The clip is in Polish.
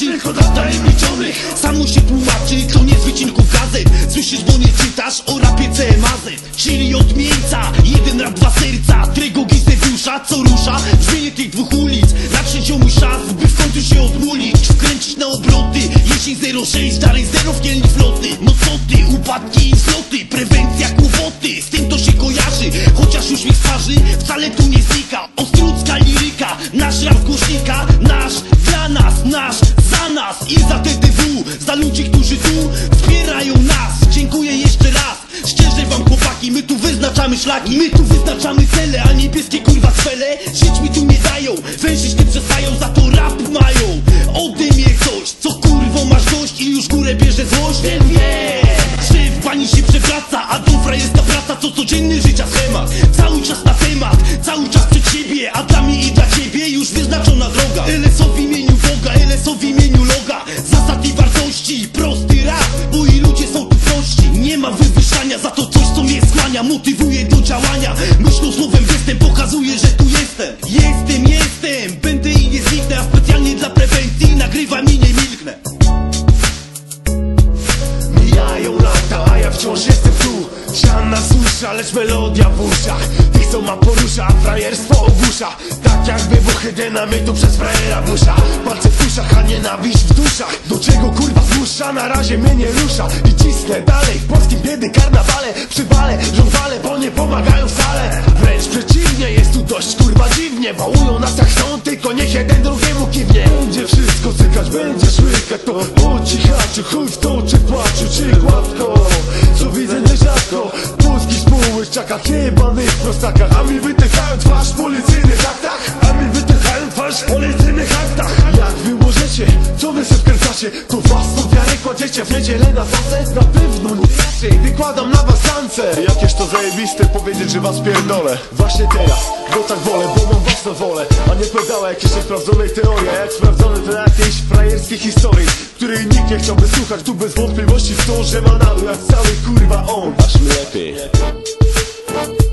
znaczy? Koda tajemniczonych Samo się tłumaczy, koniec wycinków gazet Słyszysz, bo nie czytasz o rapie CMAZ Czyli od miejsca, jeden rap, dwa serca. Trego Gizewiusza, co rusza? Brzmienie tych dwóch ulic Na trzeciomu czas, by w końcu się odmulić Wkręcić na obroty, jesień 06 Dalej zero w kielni floty. No co ty, upadki i wzloty Prewencja kłopoty, z tym to się kojarzy Chociaż uśmiech z twarzy wcale tu nie znika. Ostrucka liryka, nasz rap głośnika. Nasz, dla nas, nasz, za nas. I za TDW, za ludzi, którzy tu wspierają nas. Dziękuję jeszcze raz. Szczerze wam chłopaki, my tu wyznaczamy szlaki. My tu wyznaczamy cele, a niebieskie kurwa cwele Żyć mi tu nie dają, Ten wie, w pani się przewraca A do frajerska praca, co codzienny życia schemat. Cały czas na temat, cały czas przed siebie A dla mnie i dla ciebie już wyznaczona droga. LSO w imieniu Boga, LSO w imieniu loga. Zasad i wartości, prosty rap Bo i Susza, lecz melodia w uszach. Tych co ma porusza, frajerstwo ogłusza. Tak jak wybuchy dynamitu przez frajera busza Palce w tuszach, a nienawiść w duszach. Do czego kurwa zmusza, na razie mnie nie rusza. I cisnę dalej, w polskim biedy karnawale. Przywale, żądwale, bo nie pomagają wcale. Wręcz przeciwnie, jest tu dość kurwa dziwnie. Wołują nas jak chcą, tylko niech jeden drugiemu kiwnie. Będzie wszystko cykać, będzie szłykać to. Po cichaczu, chuj w to, czy spółeczczaka, jebanych prostakach A mi wytykają twarz w policyjnych aktach. A mi wytykają twarz w policyjnych aktach. Jak wy możecie, co wy se wkręcacie? To własną wiarę kładziecie. W niedzielę na tacę Na pewno nie raczej, wykładam na was rance Jakież to zajebiste powiedzieć, że was pierdolę. Właśnie teraz, bo tak wolę, bo mam własną wolę. A nie pedała jakiejś niesprawdzonej teorii A jak sprawdzone to jakiejś frajerskiej historii Której nikt nie chciałby słuchać. Tu bez wątpliwości w to, że ma nadmiar cały kurwa on. Aż mi lepiej Thank you.